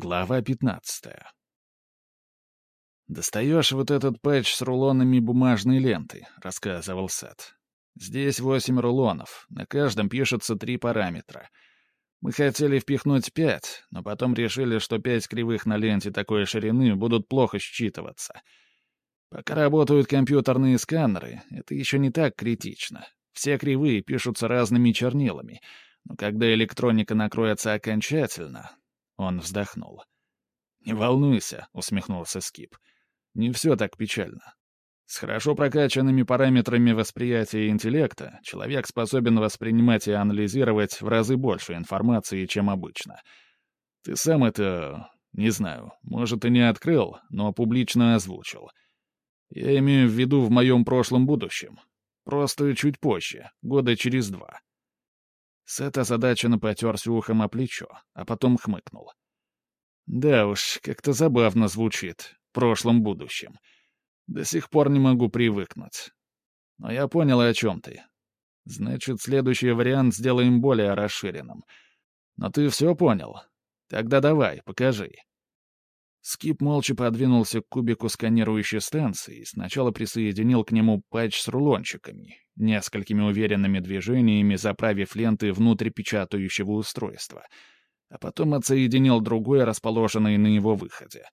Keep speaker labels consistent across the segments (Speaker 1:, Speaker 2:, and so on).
Speaker 1: Глава 15. «Достаешь вот этот патч с рулонами бумажной ленты», — рассказывал Сет. «Здесь восемь рулонов, на каждом пишется три параметра. Мы хотели впихнуть пять, но потом решили, что пять кривых на ленте такой ширины будут плохо считываться. Пока работают компьютерные сканеры, это еще не так критично. Все кривые пишутся разными чернилами, но когда электроника накроется окончательно, он вздохнул. «Не волнуйся», — усмехнулся Скип. «Не все так печально. С хорошо прокачанными параметрами восприятия интеллекта человек способен воспринимать и анализировать в разы больше информации, чем обычно. Ты сам это, не знаю, может, и не открыл, но публично озвучил. Я имею в виду в моем прошлом будущем. Просто чуть позже, года через два. Сет озадаченно потерся ухом о плечо, а потом хмыкнул. «Да уж, как-то забавно звучит. В прошлом-будущем. До сих пор не могу привыкнуть. Но я понял, о чем ты. Значит, следующий вариант сделаем более расширенным. Но ты все понял? Тогда давай, покажи». Скип молча подвинулся к кубику сканирующей станции и сначала присоединил к нему патч с рулончиками, несколькими уверенными движениями заправив ленты внутрь печатающего устройства, а потом отсоединил другой, расположенный на его выходе.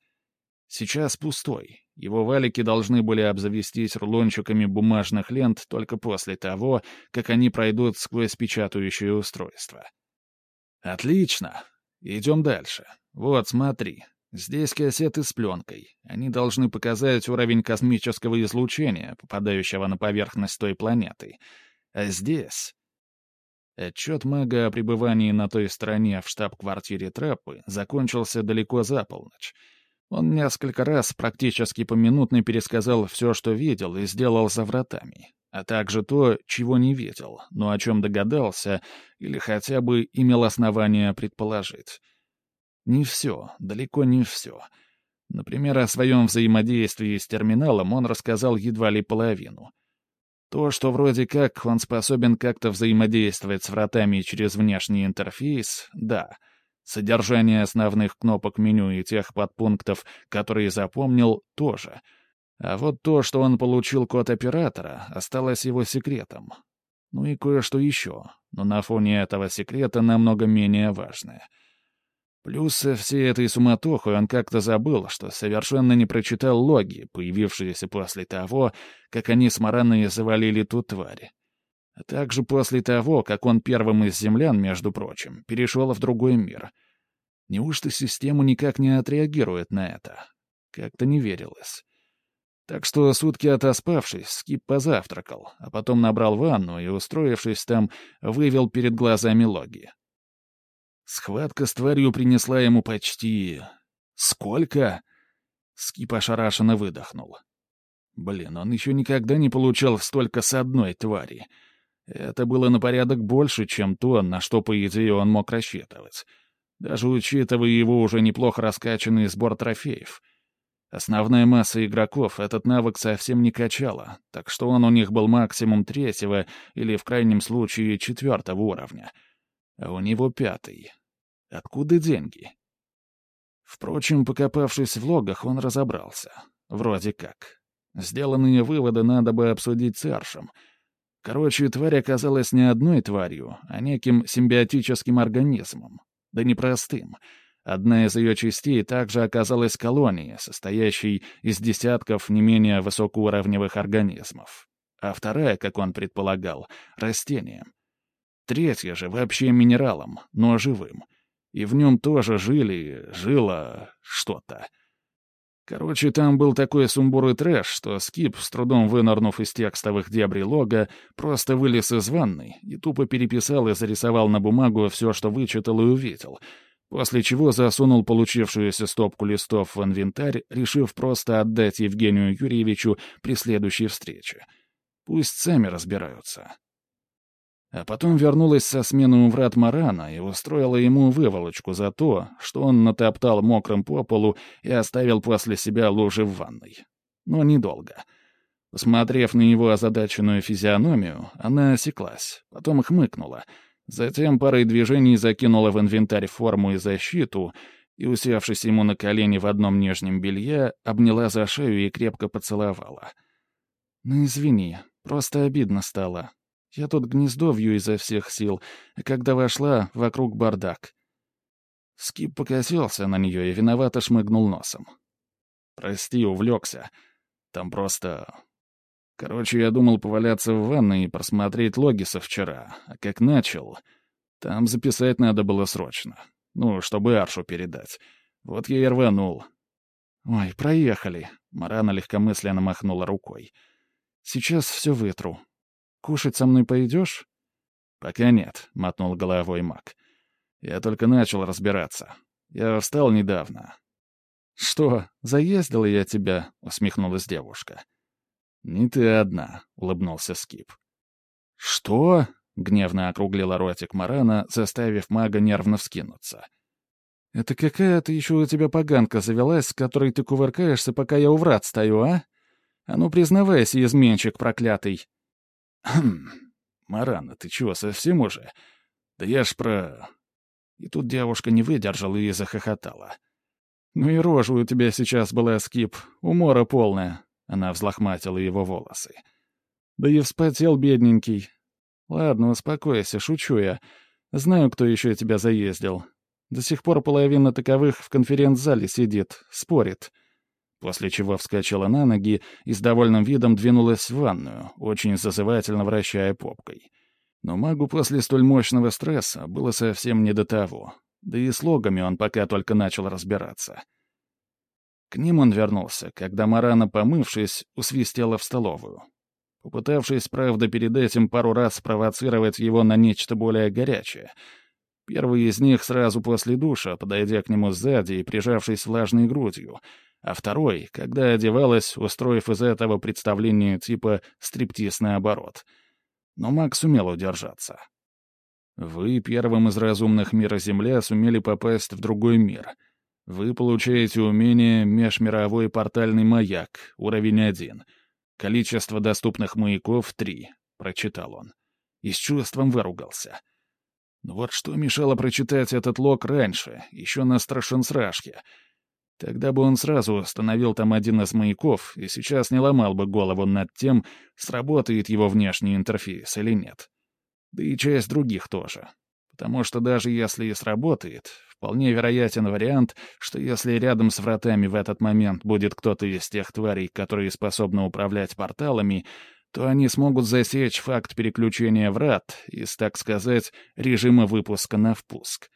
Speaker 1: Сейчас пустой. Его валики должны были обзавестись рулончиками бумажных лент только после того, как они пройдут сквозь печатающее устройство. «Отлично. Идем дальше. Вот, смотри. Здесь кассеты с пленкой. Они должны показать уровень космического излучения, попадающего на поверхность той планеты. А здесь... Отчет мага о пребывании на той стороне в штаб-квартире Траппы закончился далеко за полночь. Он несколько раз практически поминутно пересказал все, что видел и сделал за вратами, а также то, чего не видел, но о чем догадался или хотя бы имел основания предположить. Не все, далеко не все. Например, о своем взаимодействии с терминалом он рассказал едва ли половину. То, что вроде как он способен как-то взаимодействовать с вратами через внешний интерфейс, да. Содержание основных кнопок меню и тех подпунктов, которые запомнил, тоже. А вот то, что он получил код оператора, осталось его секретом. Ну и кое-что еще, но на фоне этого секрета намного менее важное — Плюс всей этой суматохой он как-то забыл, что совершенно не прочитал логи, появившиеся после того, как они с Мараной завалили ту тварь. А также после того, как он первым из землян, между прочим, перешел в другой мир. Неужто система никак не отреагирует на это? Как-то не верилось. Так что, сутки отоспавшись, Скип позавтракал, а потом набрал ванну и, устроившись там, вывел перед глазами логи. Схватка с тварью принесла ему почти... Сколько? Скип ошарашенно выдохнул. Блин, он еще никогда не получал столько с одной твари. Это было на порядок больше, чем то, на что, по идее, он мог рассчитывать. Даже учитывая его уже неплохо раскачанный сбор трофеев. Основная масса игроков этот навык совсем не качала, так что он у них был максимум третьего или, в крайнем случае, четвертого уровня — а у него пятый. Откуда деньги? Впрочем, покопавшись в логах, он разобрался. Вроде как. Сделанные выводы надо бы обсудить с Аршем. Короче, тварь оказалась не одной тварью, а неким симбиотическим организмом. Да непростым. Одна из ее частей также оказалась колонией, состоящей из десятков не менее высокоуровневых организмов. А вторая, как он предполагал, — растением. Третье же вообще минералом, но живым. И в нем тоже жили, жило что-то. Короче, там был такой сумбур и трэш, что Скип, с трудом вынырнув из текстовых дебри лога, просто вылез из ванной и тупо переписал и зарисовал на бумагу все, что вычитал и увидел, после чего засунул получившуюся стопку листов в инвентарь, решив просто отдать Евгению Юрьевичу при следующей встрече. Пусть сами разбираются. А потом вернулась со смены у врат Марана и устроила ему выволочку за то, что он натоптал мокрым по полу и оставил после себя лужи в ванной. Но недолго. Посмотрев на его озадаченную физиономию, она осеклась, потом хмыкнула. Затем парой движений закинула в инвентарь форму и защиту и, усевшись ему на колени в одном нижнем белье, обняла за шею и крепко поцеловала. «Ну, извини, просто обидно стало. Я тут гнездо вью изо всех сил, а когда вошла, вокруг бардак». Скип покосился на нее и виновато шмыгнул носом. «Прости, увлекся. Там просто... Короче, я думал поваляться в ванной и просмотреть логи со вчера, а как начал... Там записать надо было срочно. Ну, чтобы Аршу передать. Вот я и рванул. «Ой, проехали», — Марана легкомысленно махнула рукой. «Сейчас все вытру. Кушать со мной пойдешь?»
Speaker 2: «Пока нет», — мотнул головой маг. «Я только начал разбираться. Я встал недавно».
Speaker 1: «Что, заездила я тебя?» — усмехнулась девушка.
Speaker 2: «Не ты одна», — улыбнулся Скип.
Speaker 1: «Что?» — гневно округлила ротик Марана, заставив мага нервно вскинуться. «Это какая-то еще у тебя поганка завелась, с которой ты кувыркаешься, пока я у врат стою, а? А ну, признавайся, изменщик проклятый!»
Speaker 2: «Хм, Марана, ты чего, совсем уже? Да я ж про...» И тут девушка не выдержала и захохотала.
Speaker 1: «Ну и рожа у тебя сейчас была, Скип, умора полная!» Она взлохматила его волосы. «Да и вспотел, бедненький. Ладно, успокойся, шучу я. Знаю, кто еще тебя заездил. До сих пор половина таковых в конференц-зале сидит, спорит. После чего вскочила на ноги и с довольным видом двинулась в ванную, очень зазывательно вращая попкой. Но магу после столь мощного стресса было совсем не до того. Да и с логами он пока только начал разбираться. К ним он вернулся, когда Марана, помывшись, усвистела в столовую. Попытавшись, правда, перед этим пару раз спровоцировать его на нечто более горячее — Первый из них сразу после душа, подойдя к нему сзади и прижавшись влажной грудью, а второй, когда одевалась, устроив из этого представление типа стриптиз наоборот. Но Мак сумел удержаться. Вы первым из разумных мира Земля сумели попасть в другой мир. Вы получаете умение «Межмировой портальный маяк», уровень один. Количество доступных маяков — три, — прочитал он. И с чувством выругался — но вот что мешало прочитать этот лог раньше, еще на Страшенсрашке. Тогда бы он сразу установил там один из маяков и сейчас не ломал бы голову над тем, сработает его внешний интерфейс или нет. Да и часть других тоже. Потому что даже если и сработает, вполне вероятен вариант, что если рядом с вратами в этот момент будет кто-то из тех тварей, которые способны управлять порталами, то они смогут засечь факт переключения врат из, так сказать, режима выпуска на впуск.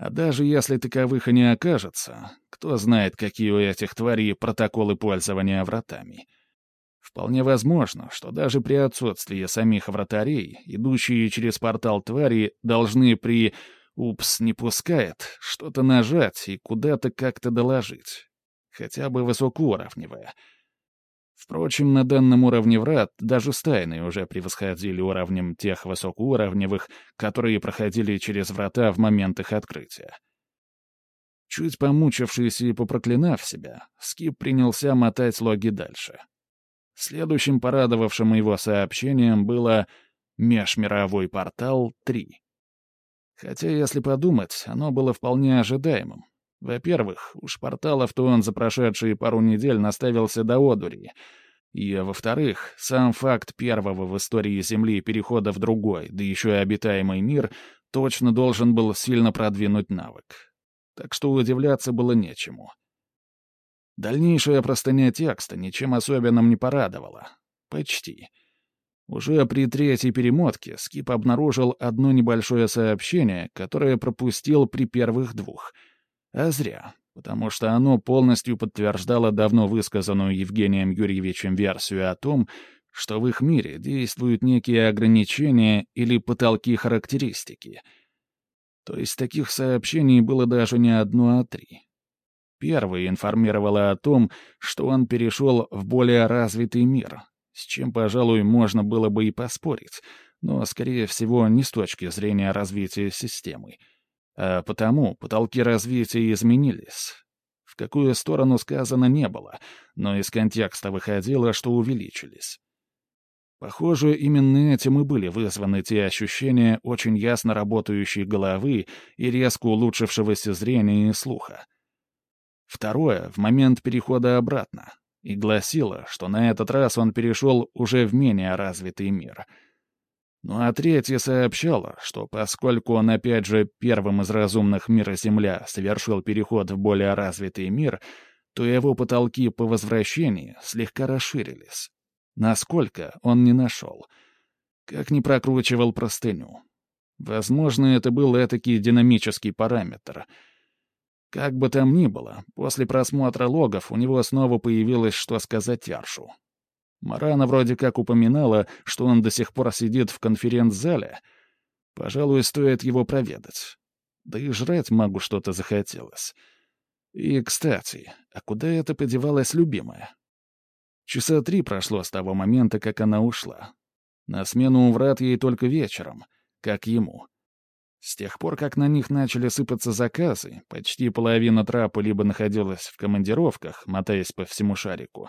Speaker 1: А даже если таковых и не окажется, кто знает, какие у этих тварей протоколы пользования вратами. Вполне возможно, что даже при отсутствии самих вратарей, идущие через портал твари должны при «упс, не пускает» что-то нажать и куда-то как-то доложить. Хотя бы высокоуровневое — Впрочем, на данном уровне врат даже стайные уже превосходили уровнем тех высокоуровневых, которые проходили через врата в момент их открытия. Чуть помучившись и попроклинав себя, Скип принялся мотать логи дальше. Следующим порадовавшим его сообщением было «Межмировой портал 3». Хотя, если подумать, оно было вполне ожидаемым. Во-первых, уж порталов-то он за прошедшие пару недель наставился до одури. И, во-вторых, сам факт первого в истории Земли перехода в другой, да еще и обитаемый мир, точно должен был сильно продвинуть навык. Так что удивляться было нечему. Дальнейшая простыня текста ничем особенным не порадовала. Почти. Уже при третьей перемотке Скип обнаружил одно небольшое сообщение, которое пропустил при первых двух — а зря, потому что оно полностью подтверждало давно высказанную Евгением Юрьевичем версию о том, что в их мире действуют некие ограничения или потолки характеристики. То есть таких сообщений было даже не одно, а три. Первое информировало о том, что он перешел в более развитый мир, с чем, пожалуй, можно было бы и поспорить, но, скорее всего, не с точки зрения развития системы — а потому потолки развития изменились. В какую сторону сказано не было, но из контекста выходило, что увеличились. Похоже, именно этим и были вызваны те ощущения очень ясно работающей головы и резко улучшившегося зрения и слуха. Второе — в момент перехода обратно. И гласило, что на этот раз он перешел уже в менее развитый мир. Ну а третье сообщало, что поскольку он опять же первым из разумных мира Земля совершил переход в более развитый мир, то его потолки по возвращении слегка расширились. Насколько, он не нашел. Как не прокручивал простыню. Возможно, это был этакий динамический параметр. Как бы там ни было, после просмотра логов у него снова появилось что сказать Яршу. Марана вроде как упоминала, что он до сих пор сидит в конференц-зале. Пожалуй, стоит его проведать. Да и жрать могу что-то захотелось. И, кстати, а куда это подевалась любимая? Часа три прошло с того момента, как она ушла. На смену у врат ей только вечером, как ему. С тех пор, как на них начали сыпаться заказы, почти половина трапа либо находилась в командировках, мотаясь по всему шарику,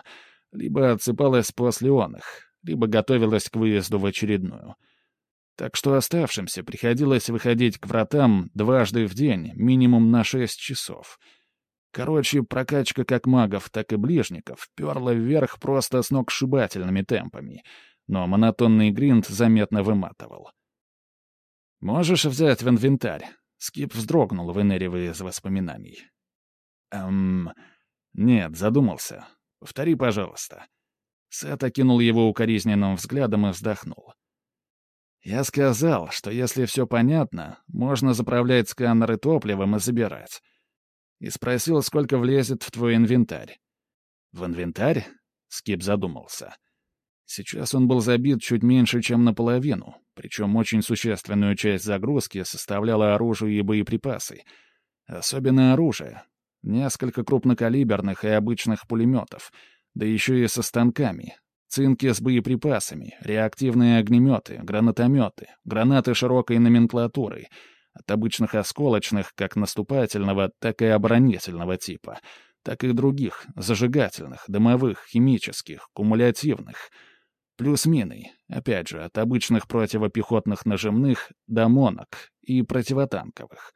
Speaker 1: либо отсыпалась после он либо готовилась к выезду в очередную. Так что оставшимся приходилось выходить к вратам дважды в день, минимум на шесть часов — Короче, прокачка как магов, так и ближников перла вверх просто с ногсшибательными темпами, но монотонный гринд заметно выматывал. «Можешь взять в инвентарь?» Скип вздрогнул, выныривая из воспоминаний. «Эм... Нет, задумался. Повтори, пожалуйста». Сет окинул его укоризненным взглядом и вздохнул. «Я сказал, что если все понятно, можно заправлять сканеры топливом и забирать и спросил, сколько влезет в твой инвентарь. «В инвентарь?» — Скип задумался. Сейчас он был забит чуть меньше, чем наполовину, причем очень существенную часть загрузки составляло оружие и боеприпасы. Особенно оружие. Несколько крупнокалиберных и обычных пулеметов, да еще и со станками, цинки с боеприпасами, реактивные огнеметы, гранатометы, гранаты широкой номенклатуры — от обычных осколочных, как наступательного, так и оборонительного типа, так и других, зажигательных, дымовых, химических, кумулятивных. Плюс мины, опять же, от обычных противопехотных нажимных до монок и противотанковых.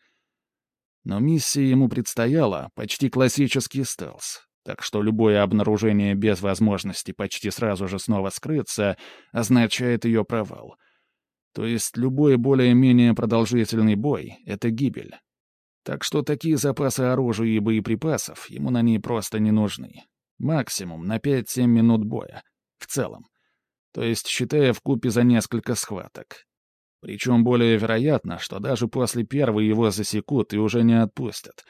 Speaker 1: Но миссия ему предстояла почти классический стелс, так что любое обнаружение без возможности почти сразу же снова скрыться означает ее провал — то есть любой более-менее продолжительный бой — это гибель. Так что такие запасы оружия и боеприпасов ему на ней просто не нужны. Максимум на 5-7 минут боя. В целом. То есть считая в купе за несколько схваток. Причем более вероятно, что даже после первой его засекут и уже не отпустят.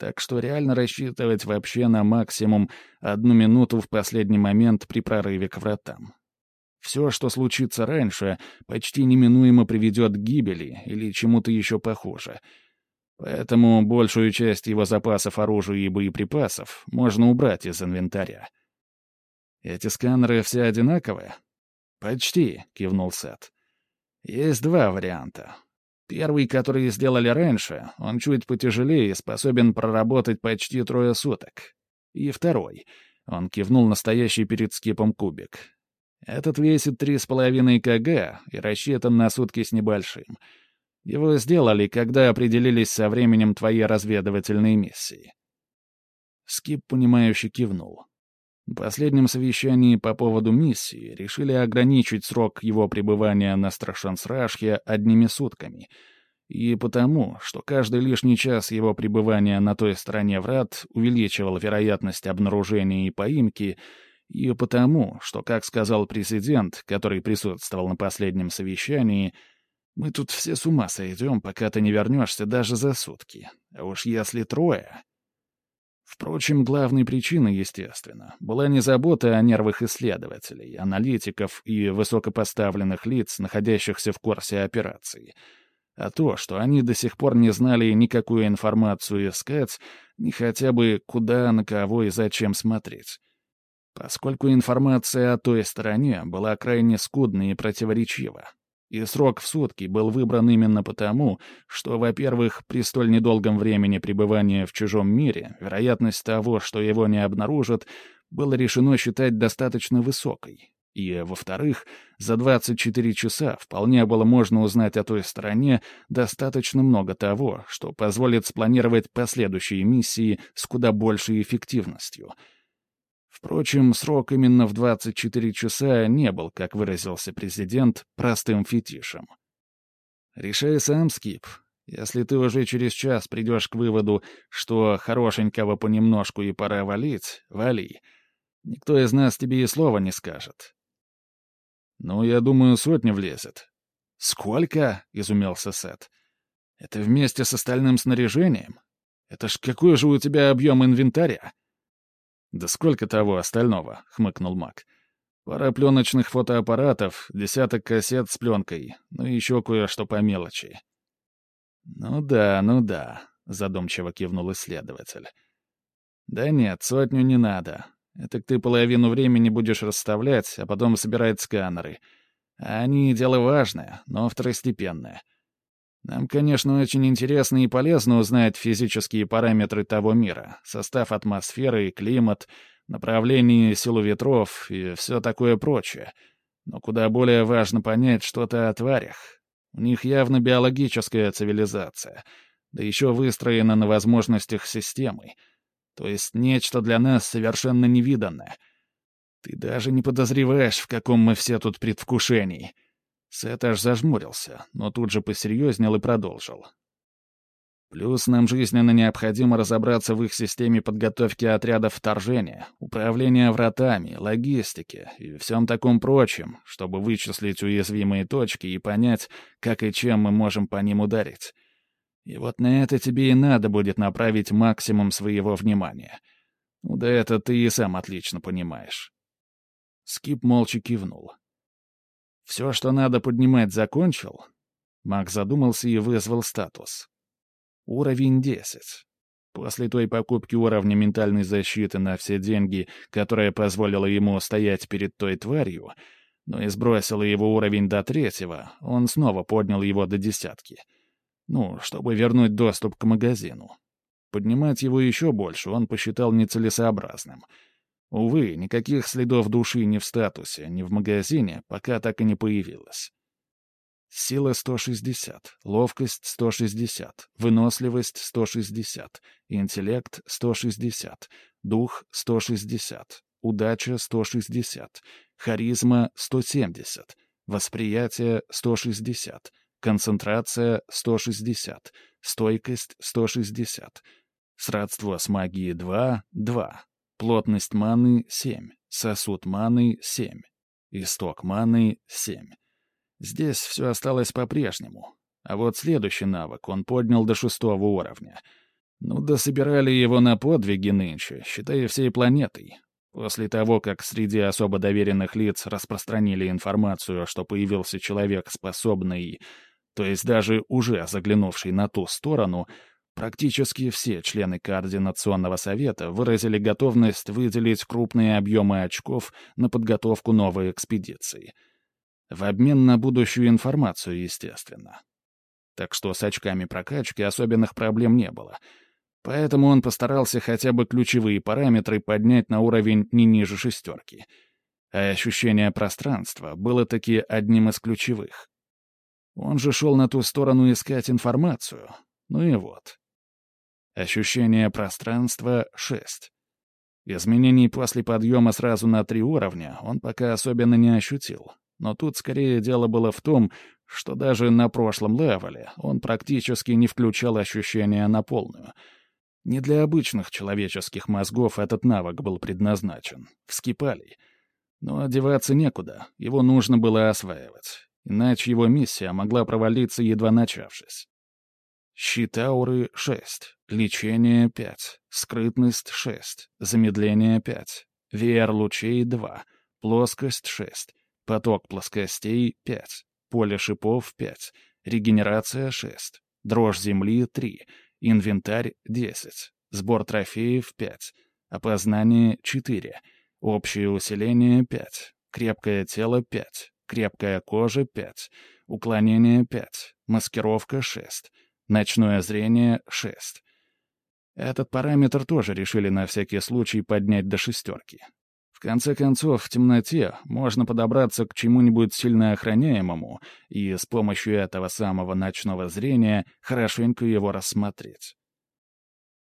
Speaker 1: Так что реально рассчитывать вообще на максимум одну минуту в последний момент при прорыве к вратам. Все, что случится раньше, почти неминуемо приведет к гибели или чему-то еще похуже. Поэтому большую часть его запасов оружия и боеприпасов можно убрать из инвентаря. «Эти сканеры все одинаковые?» «Почти», — кивнул Сет. «Есть два варианта. Первый, который сделали раньше, он чуть потяжелее и способен проработать почти трое суток. И второй — он кивнул настоящий перед скипом кубик. Этот весит 3,5 кг и рассчитан на сутки с небольшим. Его сделали, когда определились со временем твоей разведывательной миссии. Скип, понимающе кивнул. Последнем совещании по поводу миссии решили ограничить срок его пребывания на Страшансрашхе одними сутками. И потому, что каждый лишний час его пребывания на той стороне врат увеличивал вероятность обнаружения и поимки — и потому, что, как сказал президент, который присутствовал на последнем совещании, мы тут все с ума сойдем, пока ты не вернешься даже за сутки. А уж если трое... Впрочем, главной причиной, естественно, была не забота о нервах исследователей, аналитиков и высокопоставленных лиц, находящихся в курсе операции, а то, что они до сих пор не знали никакую информацию искать, ни хотя бы куда, на кого и зачем смотреть поскольку информация о той стороне была крайне скудной и противоречива. И срок в сутки был выбран именно потому, что, во-первых, при столь недолгом времени пребывания в чужом мире вероятность того, что его не обнаружат, было решено считать достаточно высокой, И, во-вторых, за 24 часа вполне было можно узнать о той стороне достаточно много того, что позволит спланировать последующие миссии с куда большей эффективностью. Впрочем, срок именно в 24 часа не был, как выразился президент, простым фетишем. «Решай сам, Скип. Если ты уже через час придешь к выводу, что хорошенького понемножку и пора валить, вали. Никто из нас тебе и слова не скажет. «Ну, я думаю, сотня влезет». «Сколько?» — изумился Сет. «Это вместе с остальным снаряжением? Это ж какой же у тебя объем инвентаря?» «Да сколько того остального?» — хмыкнул Мак. «Пара пленочных фотоаппаратов, десяток кассет с пленкой, ну и еще кое-что по мелочи». «Ну да, ну да», — задумчиво кивнул исследователь. «Да нет, сотню не надо. Это ты половину времени будешь расставлять, а потом собирать сканеры. А они — дело важное, но второстепенное. Нам, конечно, очень интересно и полезно узнать физические параметры того мира, состав атмосферы климат, направление силу ветров и все такое прочее. Но куда более важно понять что-то о тварях. У них явно биологическая цивилизация, да еще выстроена на возможностях системы — то есть нечто для нас совершенно невиданное. Ты даже не подозреваешь, в каком мы все тут предвкушении. Сет аж зажмурился, но тут же посерьезнел и продолжил. Плюс нам жизненно необходимо разобраться в их системе подготовки отрядов вторжения, управления вратами, логистики и всем таком прочем, чтобы вычислить уязвимые точки и понять, как и чем мы можем по ним ударить. И вот на это тебе и надо будет направить максимум своего внимания. Ну да это ты и сам отлично понимаешь. Скип молча кивнул. «Все, что надо поднимать, закончил?» Мак задумался и вызвал статус. Уровень 10. После той покупки уровня ментальной защиты на все деньги, которая позволила ему стоять перед той тварью, но и сбросила его уровень до третьего, он снова поднял его до десятки — ну, чтобы вернуть доступ к магазину. Поднимать его еще больше он посчитал нецелесообразным. Увы, никаких следов души ни в статусе, ни в магазине пока так и не появилось. Сила 160, ловкость 160, выносливость 160, интеллект 160, дух 160, удача 160, харизма 170, восприятие 160, Концентрация — 160. Стойкость — 160. Сродство с магией 2 — 2. Плотность маны — 7. Сосуд маны — 7. Исток маны — 7. Здесь все осталось по-прежнему. А вот следующий навык он поднял до шестого уровня. Ну да собирали его на подвиги нынче, считая всей планетой. После того, как среди особо доверенных лиц распространили информацию, что появился человек, способный то есть даже уже заглянувший на ту сторону, практически все члены Координационного совета выразили готовность выделить крупные объемы очков на подготовку новой экспедиции. В обмен на будущую информацию, естественно. Так что с очками прокачки особенных проблем не было. Поэтому он постарался хотя бы ключевые параметры поднять на уровень не ниже шестерки. А ощущение пространства было таки одним из ключевых. Он же шел на ту сторону искать информацию. Ну и вот. Ощущение пространства — 6. Изменений после подъема сразу на три уровня он пока особенно не ощутил. Но тут скорее дело было в том, что даже на прошлом левеле он практически не включал ощущения на полную. Не для обычных человеческих мозгов этот навык был предназначен. Вскипали. Но одеваться некуда, его нужно было осваивать иначе его миссия могла провалиться, едва начавшись. Щит ауры — 6, лечение — 5, скрытность — 6, замедление — 5, VR лучей — 2, плоскость — 6, поток плоскостей — 5, поле шипов — 5, регенерация — 6, дрожь земли — 3, инвентарь — 10, сбор трофеев — 5, опознание — 4, общее усиление — 5, крепкое тело — 5, крепкая кожа — 5, уклонение — 5, маскировка — 6, ночное зрение — 6. Этот параметр тоже решили на всякий случай поднять до шестерки. В конце концов, в темноте можно подобраться к чему-нибудь сильно охраняемому и с помощью этого самого ночного зрения хорошенько его рассмотреть.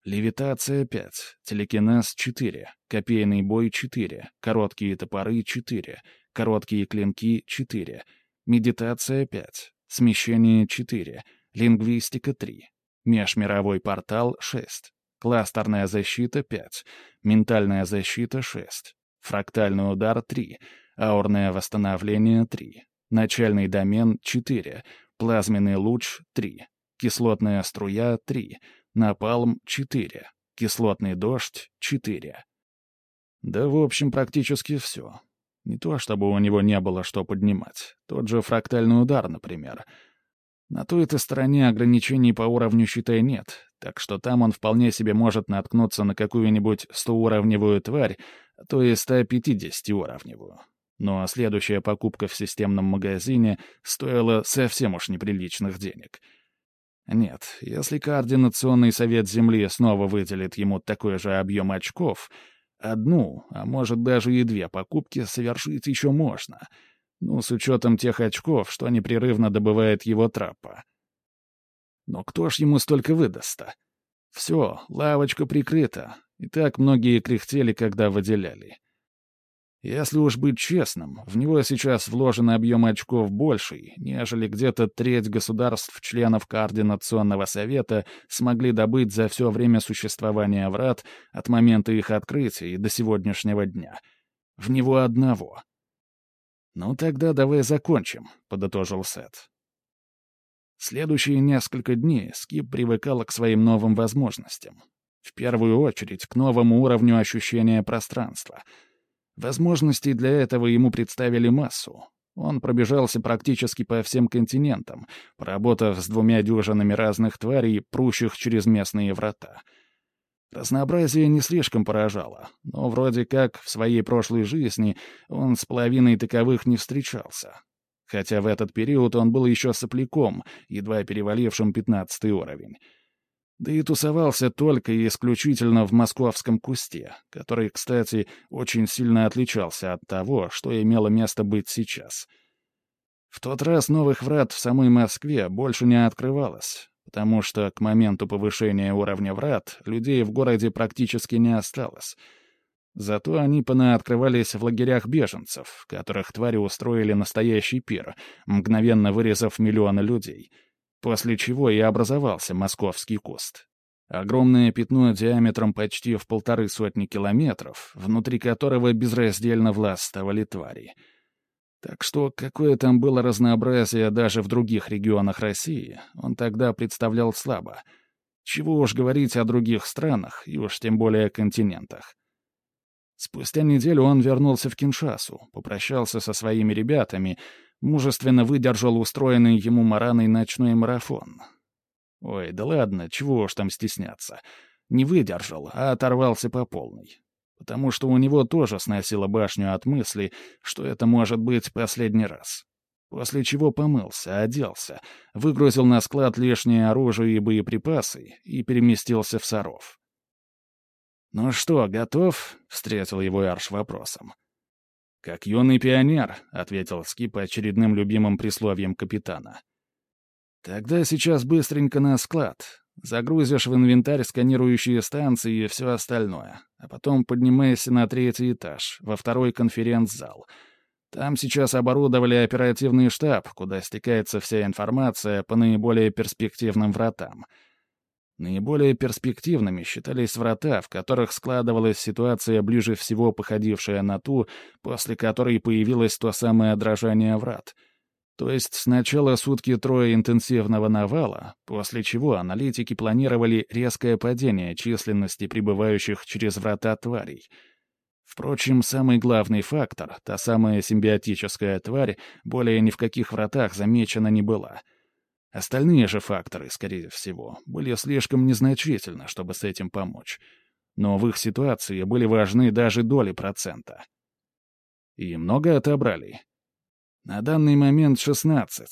Speaker 1: Левитация 5, телекинез 4, копейный бой 4, короткие топоры 4, короткие клинки 4, медитация 5, смещение 4, лингвистика 3, межмировой портал 6, кластерная защита 5, ментальная защита 6, Фрактальный удар — 3. Аурное восстановление — 3. Начальный домен — 4. Плазменный луч — 3. Кислотная струя — 3. Напалм — 4. Кислотный дождь — 4. Да, в общем, практически все. Не то, чтобы у него не было что поднимать. Тот же фрактальный удар, например. На той-то стороне ограничений по уровню, считай, нет, так что там он вполне себе может наткнуться на какую-нибудь стоуровневую тварь, то и 150-уровневую. Но следующая покупка в системном магазине стоила совсем уж неприличных денег. Нет, если Координационный совет Земли снова выделит ему такой же объем очков, одну, а может даже и две покупки совершить еще можно. Ну, с учетом тех очков, что непрерывно добывает его трапа. Но кто ж ему столько выдаст-то? Все, лавочка прикрыта, и так многие кряхтели, когда выделяли. Если уж быть честным, в него сейчас вложен объем очков больший, нежели где-то треть государств-членов Координационного совета смогли добыть за все время существования врат от момента их открытия и до сегодняшнего дня. В него одного. «Ну тогда давай закончим», — подытожил Сет. Следующие несколько дней Скип привыкал к своим новым возможностям. В первую очередь к новому уровню ощущения пространства. Возможностей для этого ему представили массу. Он пробежался практически по всем континентам, поработав с двумя дюжинами разных тварей, прущих через местные врата. Разнообразие не слишком поражало, но вроде как в своей прошлой жизни он с половиной таковых не встречался. Хотя в этот период он был еще сопляком, едва перевалившим пятнадцатый уровень. Да и тусовался только и исключительно в московском кусте, который, кстати, очень сильно отличался от того, что имело место быть сейчас. В тот раз новых врат в самой Москве больше не открывалось, потому что к моменту повышения уровня врат людей в городе практически не осталось. Зато они понаоткрывались в лагерях беженцев, которых твари устроили настоящий пир, мгновенно вырезав миллионы людей — после чего и образовался московский куст. Огромное пятно диаметром почти в полторы сотни километров, внутри которого безраздельно властвовали твари. Так что какое там было разнообразие даже в других регионах России, он тогда представлял слабо. Чего уж говорить о других странах, и уж тем более континентах. Спустя неделю он вернулся в Киншасу, попрощался со своими ребятами мужественно выдержал устроенный ему Мараной ночной марафон. Ой, да ладно, чего уж там стесняться. Не выдержал, а оторвался по полной. Потому что у него тоже сносило башню от мысли, что это может быть последний раз. После чего помылся, оделся, выгрузил на склад лишнее оружие и боеприпасы и переместился в Саров. «Ну что, готов?» — встретил его Арш вопросом. «Как юный пионер», — ответил Скип очередным любимым присловием капитана. «Тогда сейчас быстренько на склад. Загрузишь в инвентарь сканирующие станции и все остальное, а потом поднимайся на третий этаж, во второй конференц-зал. Там сейчас оборудовали оперативный штаб, куда стекается вся информация по наиболее перспективным вратам — Наиболее перспективными считались врата, в которых складывалась ситуация ближе всего походившая на ту, после которой появилось то самое дрожание врат. То есть сначала сутки трое интенсивного навала, после чего аналитики планировали резкое падение численности прибывающих через врата тварей. Впрочем, самый главный фактор, та самая симбиотическая тварь, более ни в каких вратах замечена не была — Остальные же факторы, скорее всего, были слишком незначительны, чтобы с этим помочь. Но в их ситуации были важны даже доли процента. И много отобрали. На данный момент 16.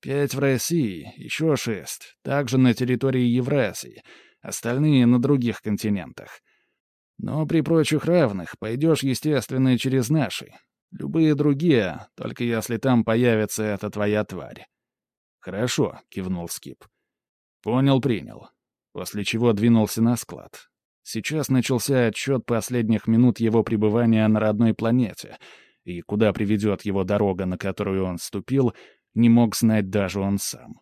Speaker 1: Пять в России, еще шесть, также на территории Евразии, остальные на других континентах. Но при прочих равных пойдешь, естественно, через наши. Любые другие, только если там появится эта твоя тварь.
Speaker 2: «Хорошо», — кивнул Скип. «Понял, принял». После чего двинулся на склад. Сейчас начался отчет последних минут его пребывания на родной планете, и куда приведет его дорога, на которую он ступил, не мог знать даже он сам.